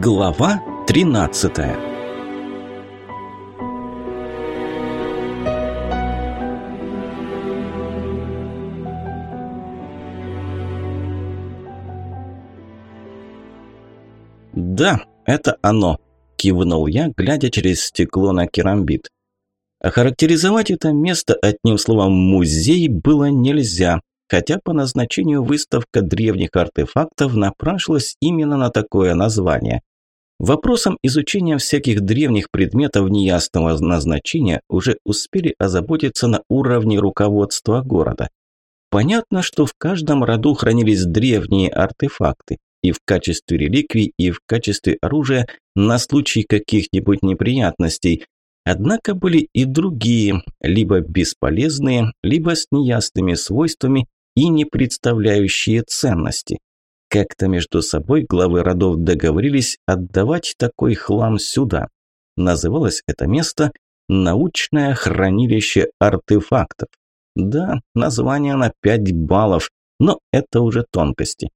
Глава 13 «Да, это оно», – кивнул я, глядя через стекло на керамбит. Охарактеризовать это место одним словом «музей» было нельзя, хотя по назначению выставка древних артефактов напрашивалась именно на такое название. Вопросом изучения всяких древних предметов неясного назначения уже успели озаботиться на уровне руководства города. Понятно, что в каждом роду хранились древние артефакты, и в качестве реликвий, и в качестве оружия на случай каких-нибудь неприятностей. Однако были и другие, либо бесполезные, либо с неясными свойствами и не представляющие ценности. Как-то между собой главы родов договорились отдавать такой хлам сюда. Называлось это место «Научное хранилище артефактов». Да, название на 5 баллов, но это уже тонкости.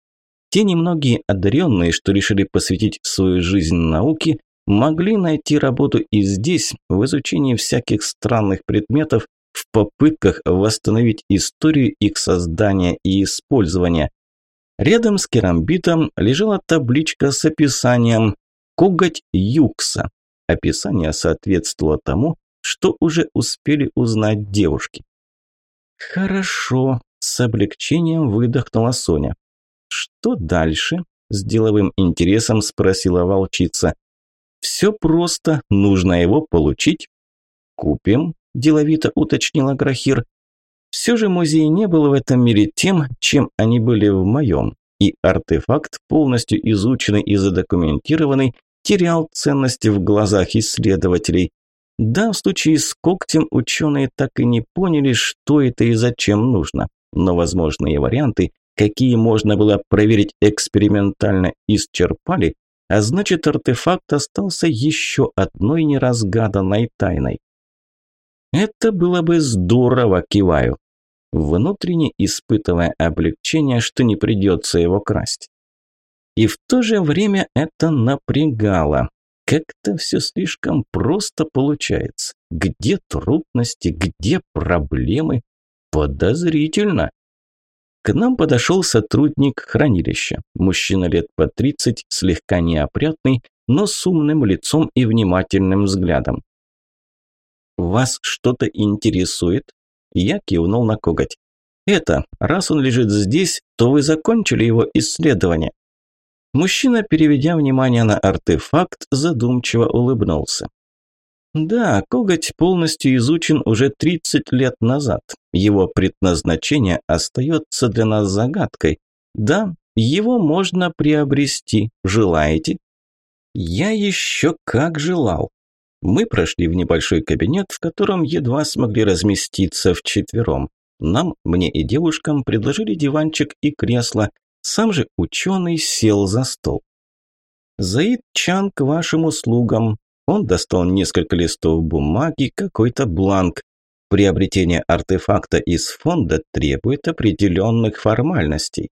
Те немногие одаренные, что решили посвятить свою жизнь науке, могли найти работу и здесь, в изучении всяких странных предметов, в попытках восстановить историю их создания и использования. Рядом с керамбитом лежала табличка с описанием «Коготь Юкса». Описание соответствовало тому, что уже успели узнать девушки. «Хорошо», – с облегчением выдохнула Соня. «Что дальше?» – с деловым интересом спросила волчица. «Все просто, нужно его получить». «Купим», – деловито уточнила Грахир. Все же музей не был в этом мире тем, чем они были в моем, и артефакт, полностью изученный и задокументированный, терял ценности в глазах исследователей. Да, в случае с когтем ученые так и не поняли, что это и зачем нужно, но возможные варианты, какие можно было проверить экспериментально, исчерпали, а значит артефакт остался еще одной неразгаданной тайной. Это было бы здорово, киваю, внутренне испытывая облегчение, что не придется его красть. И в то же время это напрягало. Как-то все слишком просто получается. Где трудности, где проблемы? Подозрительно. К нам подошел сотрудник хранилища. Мужчина лет по 30, слегка неопрятный, но с умным лицом и внимательным взглядом. «Вас что-то интересует?» Я кивнул на коготь. «Это, раз он лежит здесь, то вы закончили его исследование». Мужчина, переведя внимание на артефакт, задумчиво улыбнулся. Да, коготь полностью изучен уже 30 лет назад. Его предназначение остается для нас загадкой. Да, его можно приобрести. Желаете? Я еще как желал. Мы прошли в небольшой кабинет, в котором едва смогли разместиться вчетвером. Нам, мне и девушкам предложили диванчик и кресло. Сам же ученый сел за стол. «Заид Чан к вашим услугам». Он достал несколько листов бумаги, какой-то бланк. Приобретение артефакта из фонда требует определенных формальностей.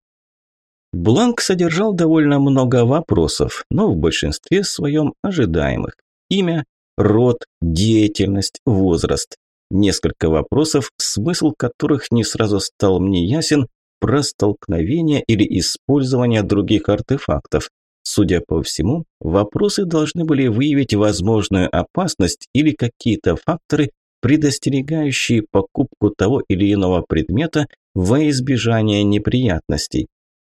Бланк содержал довольно много вопросов, но в большинстве своем ожидаемых. Имя, род, деятельность, возраст. Несколько вопросов, смысл которых не сразу стал мне ясен, про столкновение или использование других артефактов. Судя по всему, вопросы должны были выявить возможную опасность или какие-то факторы, предостерегающие покупку того или иного предмета во избежание неприятностей.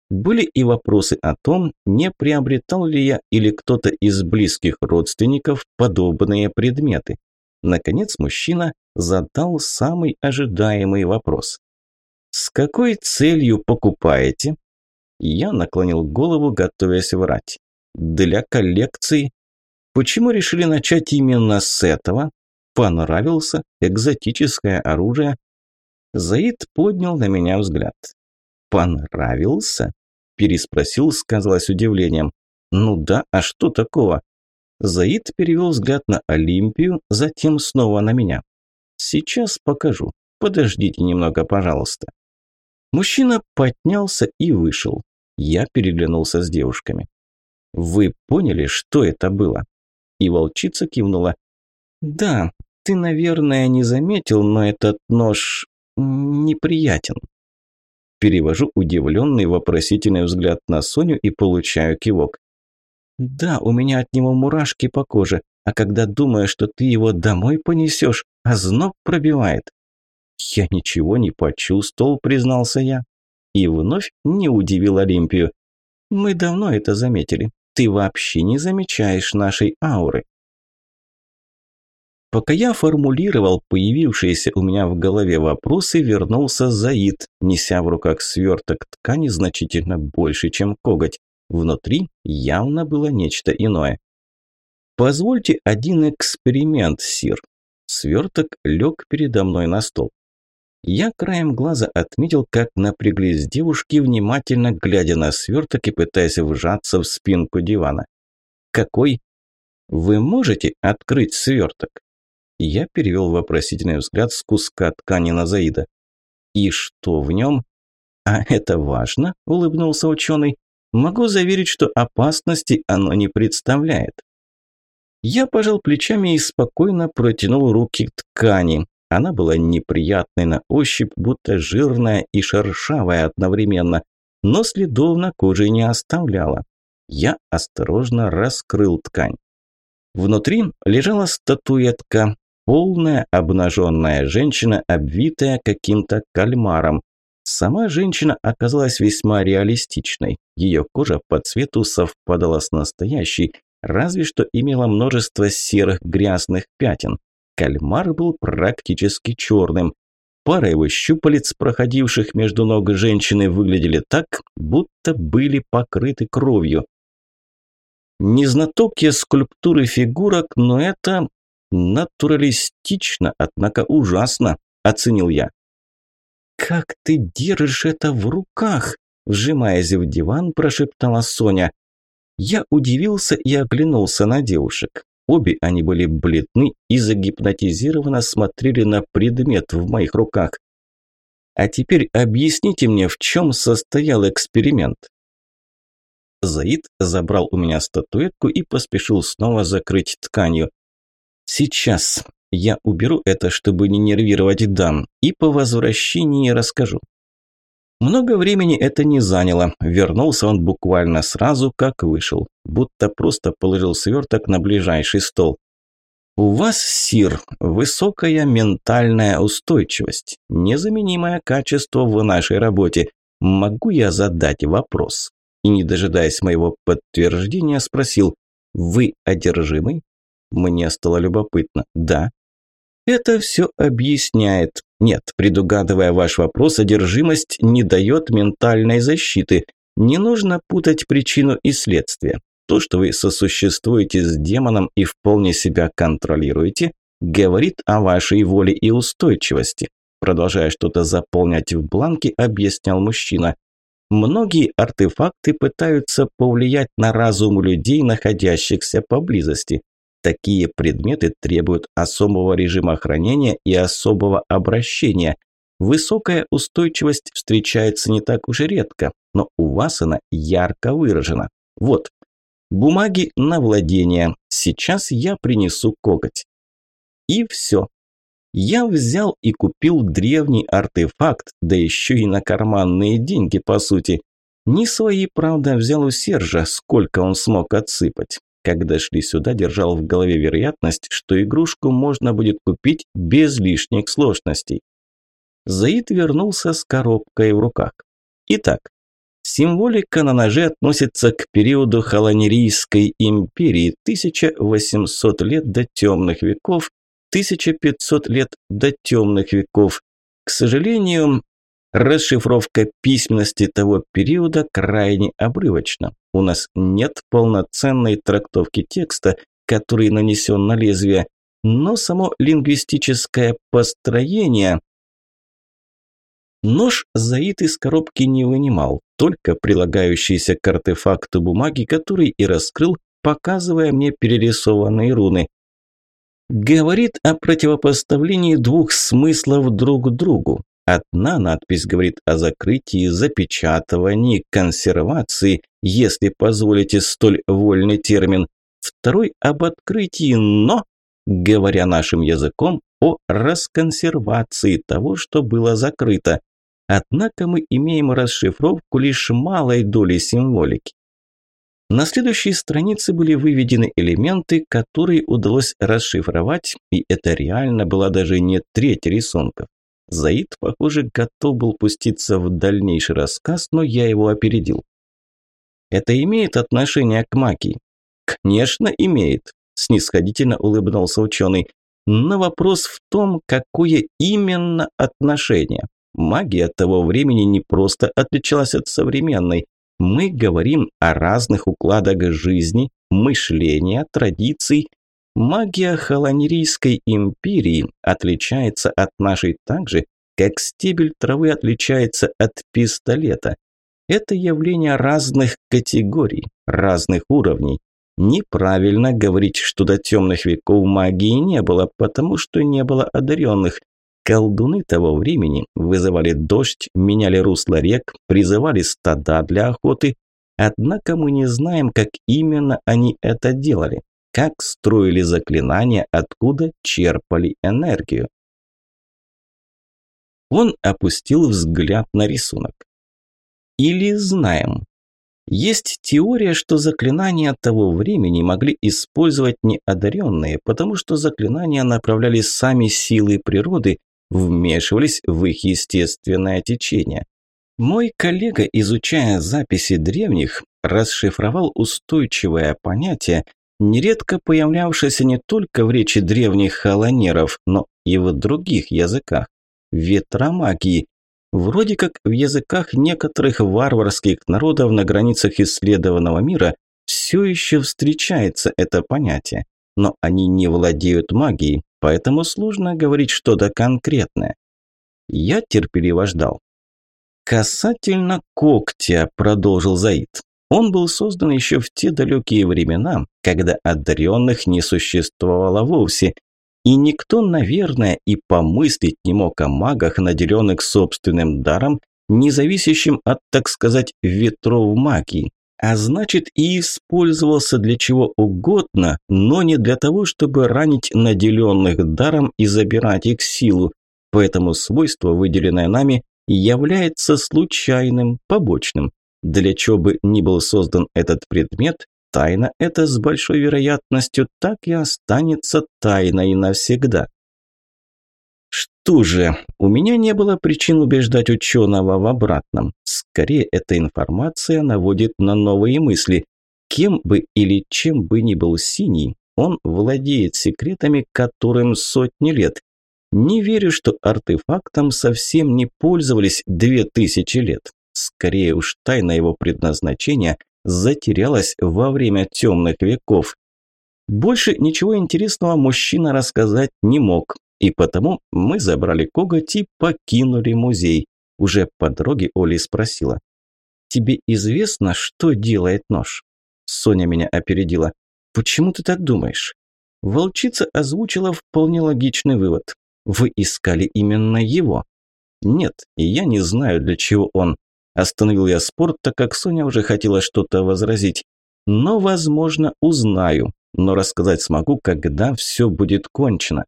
Были и вопросы о том, не приобретал ли я или кто-то из близких родственников подобные предметы. Наконец мужчина задал самый ожидаемый вопрос. «С какой целью покупаете?» Я наклонил голову, готовясь врать. «Для коллекции?» «Почему решили начать именно с этого?» «Понравился? Экзотическое оружие?» Заид поднял на меня взгляд. «Понравился?» Переспросил, сказалось удивлением. «Ну да, а что такого?» Заид перевел взгляд на Олимпию, затем снова на меня. «Сейчас покажу. Подождите немного, пожалуйста». Мужчина поднялся и вышел. Я переглянулся с девушками. Вы поняли, что это было?» И волчица кивнула. «Да, ты, наверное, не заметил, но этот нож неприятен». Перевожу удивленный вопросительный взгляд на Соню и получаю кивок. «Да, у меня от него мурашки по коже, а когда думаю, что ты его домой понесешь, озноб пробивает». «Я ничего не почувствовал», – признался я. И вновь не удивил Олимпию. «Мы давно это заметили. Ты вообще не замечаешь нашей ауры». Пока я формулировал появившиеся у меня в голове вопросы, вернулся Заид, неся в руках сверток ткани значительно больше, чем коготь. Внутри явно было нечто иное. «Позвольте один эксперимент, Сир». Сверток лег передо мной на стол. Я краем глаза отметил, как напряглись девушки, внимательно глядя на сверток и пытаясь вжаться в спинку дивана. «Какой?» «Вы можете открыть сверток?» Я перевел вопросительный взгляд с куска ткани на Заида. «И что в нем?» «А это важно?» – улыбнулся ученый. «Могу заверить, что опасности оно не представляет». Я пожал плечами и спокойно протянул руки к ткани. Она была неприятной на ощупь, будто жирная и шершавая одновременно, но следов на коже не оставляла. Я осторожно раскрыл ткань. Внутри лежала статуэтка, полная обнаженная женщина, обвитая каким-то кальмаром. Сама женщина оказалась весьма реалистичной. Ее кожа по цвету совпадала с настоящей, разве что имела множество серых грязных пятен. Кальмар был практически черным. Пара его щупалец, проходивших между ног женщины, выглядели так, будто были покрыты кровью. Не знаток я скульптуры фигурок, но это натуралистично, однако ужасно, оценил я. «Как ты держишь это в руках?» Вжимаясь в диван, прошептала Соня. Я удивился и оглянулся на девушек. Обе они были бледны и загипнотизированно смотрели на предмет в моих руках. А теперь объясните мне, в чем состоял эксперимент. Заид забрал у меня статуэтку и поспешил снова закрыть тканью. Сейчас я уберу это, чтобы не нервировать дам, и по возвращении расскажу. Много времени это не заняло. Вернулся он буквально сразу, как вышел. Будто просто положил сверток на ближайший стол. У вас, Сир, высокая ментальная устойчивость. Незаменимое качество в нашей работе. Могу я задать вопрос? И не дожидаясь моего подтверждения, спросил, вы одержимый? Мне стало любопытно. Да. Это все объясняет. Нет, предугадывая ваш вопрос, одержимость не дает ментальной защиты. Не нужно путать причину и следствие. То, что вы сосуществуете с демоном и вполне себя контролируете, говорит о вашей воле и устойчивости. Продолжая что-то заполнять в бланке, объяснял мужчина. Многие артефакты пытаются повлиять на разум людей, находящихся поблизости. Такие предметы требуют особого режима хранения и особого обращения. Высокая устойчивость встречается не так уж и редко, но у вас она ярко выражена. Вот, бумаги на владение. Сейчас я принесу коготь. И все. Я взял и купил древний артефакт, да еще и на карманные деньги, по сути. Не свои, правда, взял у Сержа, сколько он смог отсыпать. Когда шли сюда, держал в голове вероятность, что игрушку можно будет купить без лишних сложностей. Заид вернулся с коробкой в руках. Итак, символика на ноже относится к периоду Холонерийской империи 1800 лет до темных веков, 1500 лет до темных веков. К сожалению, Расшифровка письменности того периода крайне обрывочна. У нас нет полноценной трактовки текста, который нанесен на лезвие, но само лингвистическое построение... Нож Заид из коробки не вынимал, только прилагающийся к артефакту бумаги, который и раскрыл, показывая мне перерисованные руны. Говорит о противопоставлении двух смыслов друг другу Одна надпись говорит о закрытии, запечатывании, консервации, если позволите столь вольный термин. Второй об открытии, но, говоря нашим языком, о расконсервации того, что было закрыто. Однако мы имеем расшифровку лишь малой доли символики. На следующей странице были выведены элементы, которые удалось расшифровать, и это реально была даже не треть рисунков. Заид, похоже, готов был пуститься в дальнейший рассказ, но я его опередил. «Это имеет отношение к магии?» «Конечно, имеет», – снисходительно улыбнулся ученый. «Но вопрос в том, какое именно отношение. Магия того времени не просто отличалась от современной. Мы говорим о разных укладах жизни, мышления, традиций. Магия Холонерийской империи отличается от нашей так же, как стебель травы отличается от пистолета. Это явление разных категорий, разных уровней. Неправильно говорить, что до темных веков магии не было, потому что не было одаренных. Колдуны того времени вызывали дождь, меняли русло рек, призывали стада для охоты. Однако мы не знаем, как именно они это делали, как строили заклинания, откуда черпали энергию. Он опустил взгляд на рисунок. Или знаем. Есть теория, что заклинания того времени могли использовать неодаренные, потому что заклинания направляли сами силы природы, вмешивались в их естественное течение. Мой коллега, изучая записи древних, расшифровал устойчивое понятие, нередко появлявшееся не только в речи древних холонеров, но и в других языках – ветромагии. Вроде как в языках некоторых варварских народов на границах исследованного мира все еще встречается это понятие, но они не владеют магией, поэтому сложно говорить что-то конкретное. Я терпеливо ждал. «Касательно когтя», – продолжил Заид. Он был создан еще в те далекие времена, когда одаренных не существовало вовсе, и никто, наверное, и помыслить не мог о магах, наделенных собственным даром, не зависящим от, так сказать, ветров магии а значит и использовался для чего угодно, но не для того, чтобы ранить наделенных даром и забирать их силу. Поэтому свойство, выделенное нами, является случайным, побочным. Для чего бы ни был создан этот предмет, тайна эта с большой вероятностью так и останется тайной навсегда. Что же, у меня не было причин убеждать ученого в обратном. Скорее, эта информация наводит на новые мысли. Кем бы или чем бы ни был Синий, он владеет секретами, которым сотни лет. Не верю, что артефактом совсем не пользовались две тысячи лет. Скорее уж тайна его предназначения затерялась во время темных веков. Больше ничего интересного мужчина рассказать не мог, и потому мы забрали коготь и покинули музей. Уже по дороге Оля спросила. «Тебе известно, что делает нож?» Соня меня опередила. «Почему ты так думаешь?» Волчица озвучила вполне логичный вывод. «Вы искали именно его?» «Нет, я не знаю, для чего он». Остановил я спор, так как Соня уже хотела что-то возразить. «Но, возможно, узнаю, но рассказать смогу, когда все будет кончено».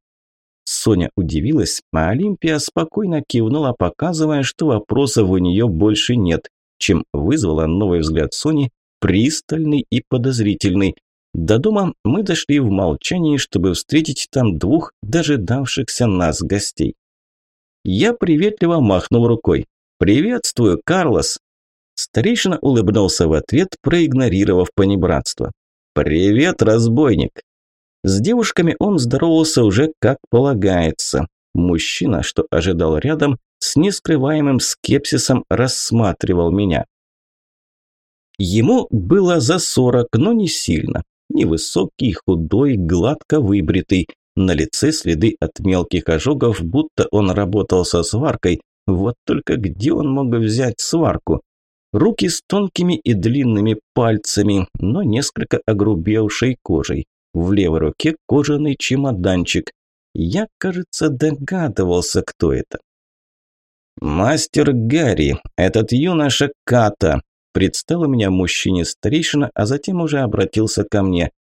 Соня удивилась, а Олимпия спокойно кивнула, показывая, что вопросов у нее больше нет, чем вызвала новый взгляд Сони, пристальный и подозрительный. До дома мы дошли в молчании, чтобы встретить там двух дожидавшихся нас гостей. Я приветливо махнул рукой. «Приветствую, Карлос!» Старейшина улыбнулся в ответ, проигнорировав понебратство. «Привет, разбойник!» С девушками он здоровался уже как полагается. Мужчина, что ожидал рядом, с нескрываемым скепсисом рассматривал меня. Ему было за сорок, но не сильно. Невысокий, худой, гладко выбритый. На лице следы от мелких ожогов, будто он работал со сваркой. Вот только где он мог взять сварку? Руки с тонкими и длинными пальцами, но несколько огрубевшей кожей. В левой руке кожаный чемоданчик. Я, кажется, догадывался, кто это. «Мастер Гарри, этот юноша Ката», – представил меня мужчине старейшина, а затем уже обратился ко мне.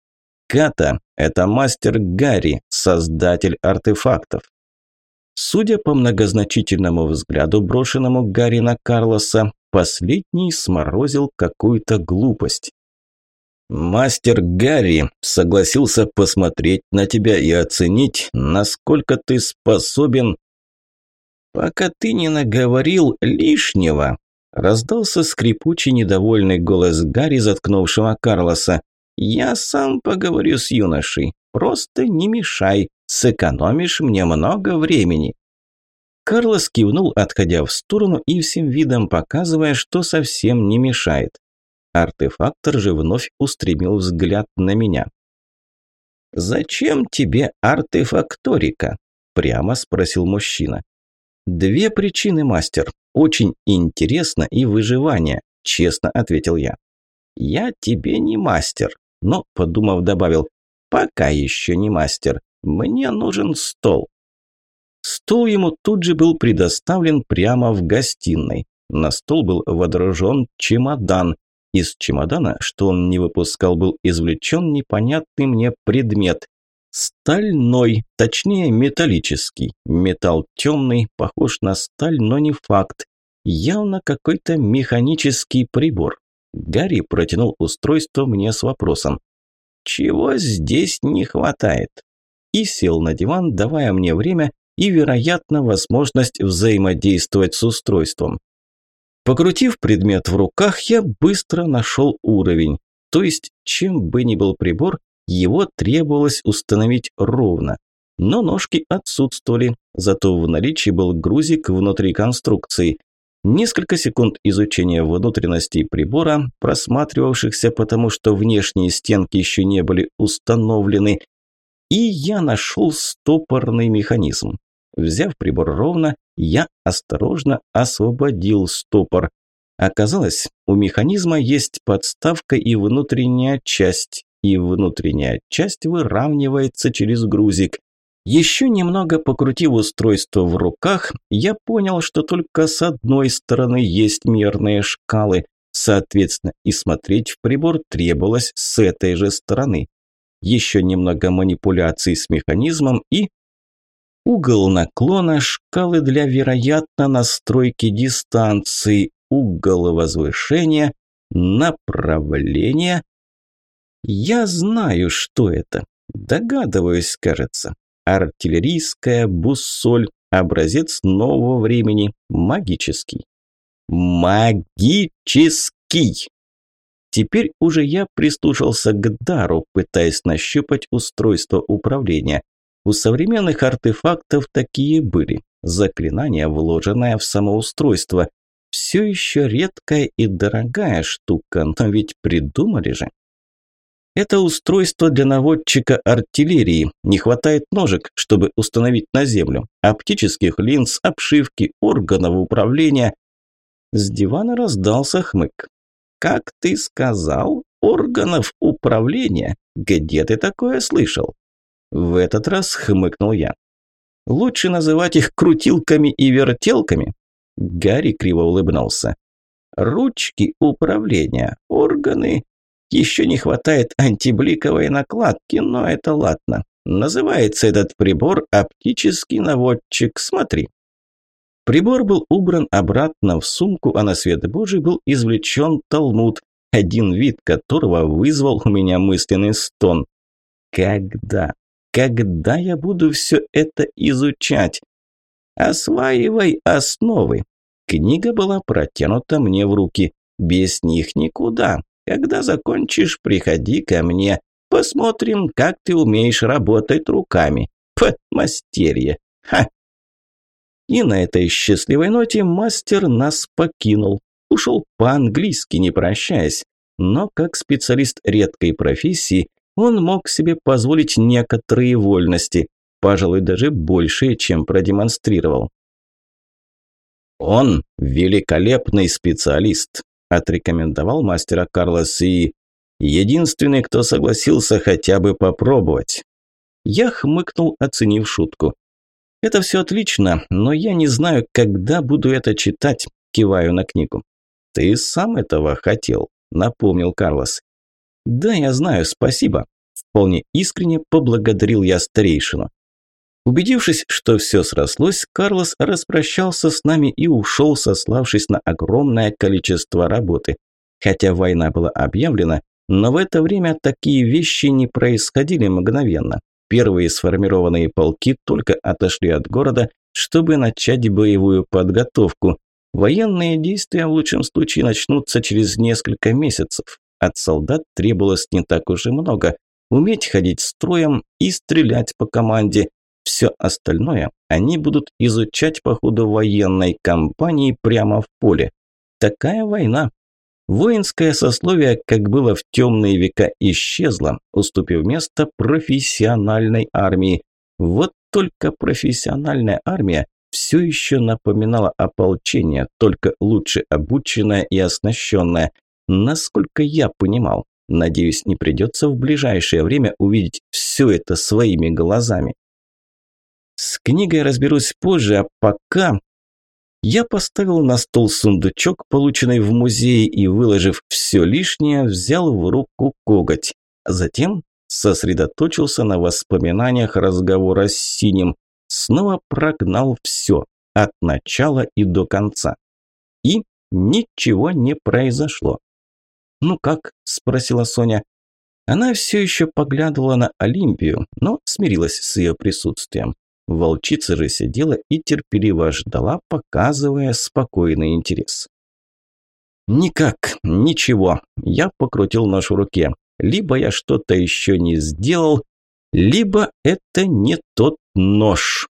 «Ката – это мастер Гарри, создатель артефактов». Судя по многозначительному взгляду, брошенному Гарри на Карлоса, последний сморозил какую-то глупость. «Мастер Гарри согласился посмотреть на тебя и оценить, насколько ты способен «Пока ты не наговорил лишнего», – раздался скрипучий недовольный голос Гарри, заткнувшего Карлоса. «Я сам поговорю с юношей. Просто не мешай, сэкономишь мне много времени». Карлос кивнул, отходя в сторону и всем видом показывая, что совсем не мешает. Артефактор же вновь устремил взгляд на меня. «Зачем тебе артефакторика?» – прямо спросил мужчина. «Две причины, мастер. Очень интересно и выживание», – честно ответил я. «Я тебе не мастер», – но, подумав, добавил, «пока еще не мастер. Мне нужен стол». Стол ему тут же был предоставлен прямо в гостиной. На стол был водружен чемодан. Из чемодана, что он не выпускал, был извлечен непонятный мне предмет. Стальной, точнее металлический. Металл темный, похож на сталь, но не факт. Явно какой-то механический прибор. Гарри протянул устройство мне с вопросом. «Чего здесь не хватает?» И сел на диван, давая мне время и, вероятно, возможность взаимодействовать с устройством. Покрутив предмет в руках, я быстро нашел уровень. То есть, чем бы ни был прибор, его требовалось установить ровно. Но ножки отсутствовали, зато в наличии был грузик внутри конструкции. Несколько секунд изучения внутренностей прибора, просматривавшихся потому, что внешние стенки еще не были установлены, и я нашел стопорный механизм. Взяв прибор ровно, я осторожно освободил стопор. Оказалось, у механизма есть подставка и внутренняя часть и внутренняя часть выравнивается через грузик. Еще немного покрутив устройство в руках, я понял, что только с одной стороны есть мерные шкалы, соответственно, и смотреть в прибор требовалось с этой же стороны. Еще немного манипуляций с механизмом и... Угол наклона, шкалы для, вероятно, настройки дистанции, угол возвышения, направление, я знаю, что это. Догадываюсь, кажется. Артиллерийская буссоль, образец нового времени, магический. Магический! Теперь уже я прислушался к дару, пытаясь нащупать устройство управления. У современных артефактов такие были. Заклинание, вложенное в самоустройство. Все еще редкая и дорогая штука, но ведь придумали же. Это устройство для наводчика артиллерии. Не хватает ножек, чтобы установить на землю. Оптических линз, обшивки, органов управления. С дивана раздался хмык. «Как ты сказал? Органов управления? Где ты такое слышал?» В этот раз хмыкнул я. «Лучше называть их крутилками и вертелками?» Гарри криво улыбнулся. «Ручки управления, органы, еще не хватает антибликовой накладки, но это ладно. Называется этот прибор оптический наводчик. Смотри. Прибор был убран обратно в сумку, а на свет Божий был извлечен талмуд, один вид которого вызвал у меня мысленный стон. Когда? Когда я буду все это изучать? Осваивай основы. Книга была протянута мне в руки. Без них никуда. Когда закончишь, приходи ко мне. Посмотрим, как ты умеешь работать руками. Подмастерье. Ха! И на этой счастливой ноте мастер нас покинул. Ушел по-английски, не прощаясь. Но как специалист редкой профессии, он мог себе позволить некоторые вольности, пожалуй, даже большие, чем продемонстрировал. Он великолепный специалист, отрекомендовал мастера Карлос и единственный, кто согласился хотя бы попробовать. Я хмыкнул, оценив шутку. Это все отлично, но я не знаю, когда буду это читать, киваю на книгу. Ты сам этого хотел, напомнил Карлос. Да, я знаю, спасибо. Вполне искренне поблагодарил я старейшину. Убедившись, что все срослось, Карлос распрощался с нами и ушел, сославшись на огромное количество работы. Хотя война была объявлена, но в это время такие вещи не происходили мгновенно. Первые сформированные полки только отошли от города, чтобы начать боевую подготовку. Военные действия в лучшем случае начнутся через несколько месяцев. От солдат требовалось не так уж и много. Уметь ходить строем и стрелять по команде. Все остальное они будут изучать по ходу военной кампании прямо в поле. Такая война. Воинское сословие, как было в темные века, исчезло, уступив место профессиональной армии. Вот только профессиональная армия все еще напоминала ополчение, только лучше обученное и оснащенное. Насколько я понимал, надеюсь, не придется в ближайшее время увидеть все это своими глазами. С книгой разберусь позже, а пока я поставил на стол сундучок, полученный в музее, и, выложив все лишнее, взял в руку коготь. Затем сосредоточился на воспоминаниях разговора с Синим. Снова прогнал все, от начала и до конца. И ничего не произошло. «Ну как?» – спросила Соня. Она все еще поглядывала на Олимпию, но смирилась с ее присутствием. Волчица же сидела и терпеливо ждала, показывая спокойный интерес. «Никак, ничего», – я покрутил нож в руке. «Либо я что-то еще не сделал, либо это не тот нож».